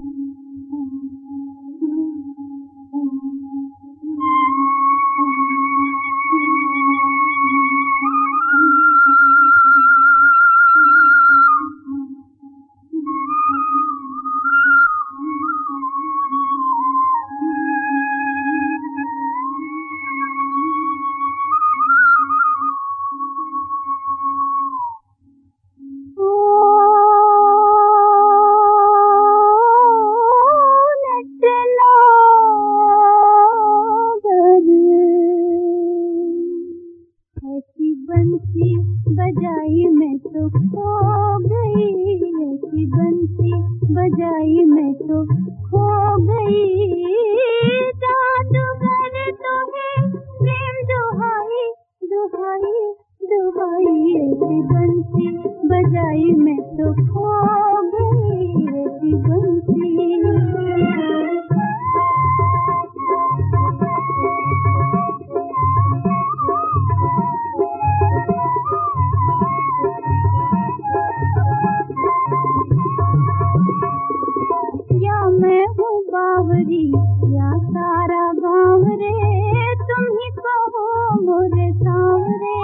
Thank you. बंसी बजाई मैं तो खो गई, ऐसी बंसी बजाई मैं तो खो गई। जादूगर तो है, प्रेम दुहाई दुहाई दुहाई, ऐसी बंसी बजाई मैं तो खो सारा गाँव तुम ही कहो मोरे सावरे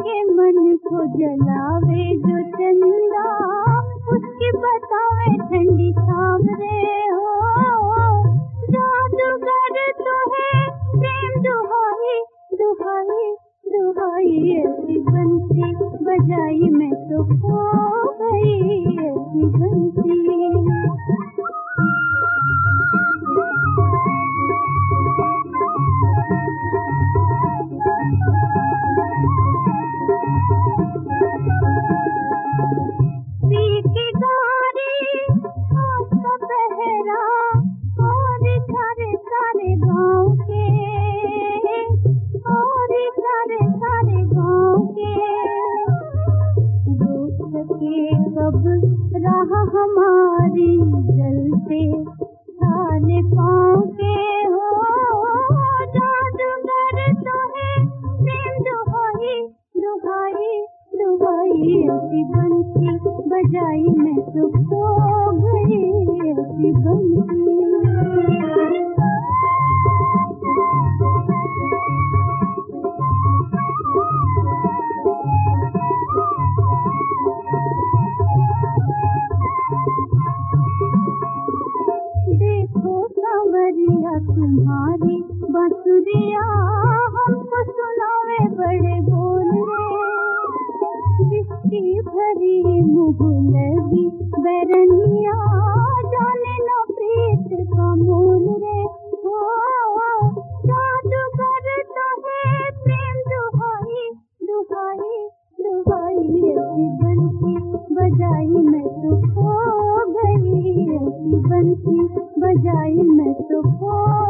के मन को जलावे जो चंदा, उसकी बतावे ठंडी सावरे हो जादूगर तो है ऐसी बंसी बजाई मैं तो खो गई ऐसी बंसी बजाई मैं तो खो गई तुम्हारी बसुरिया हमको सुनावे बड़े बोल जिसकी भरी मुँह बजाई मैं तो खो गई ऐसी बंसी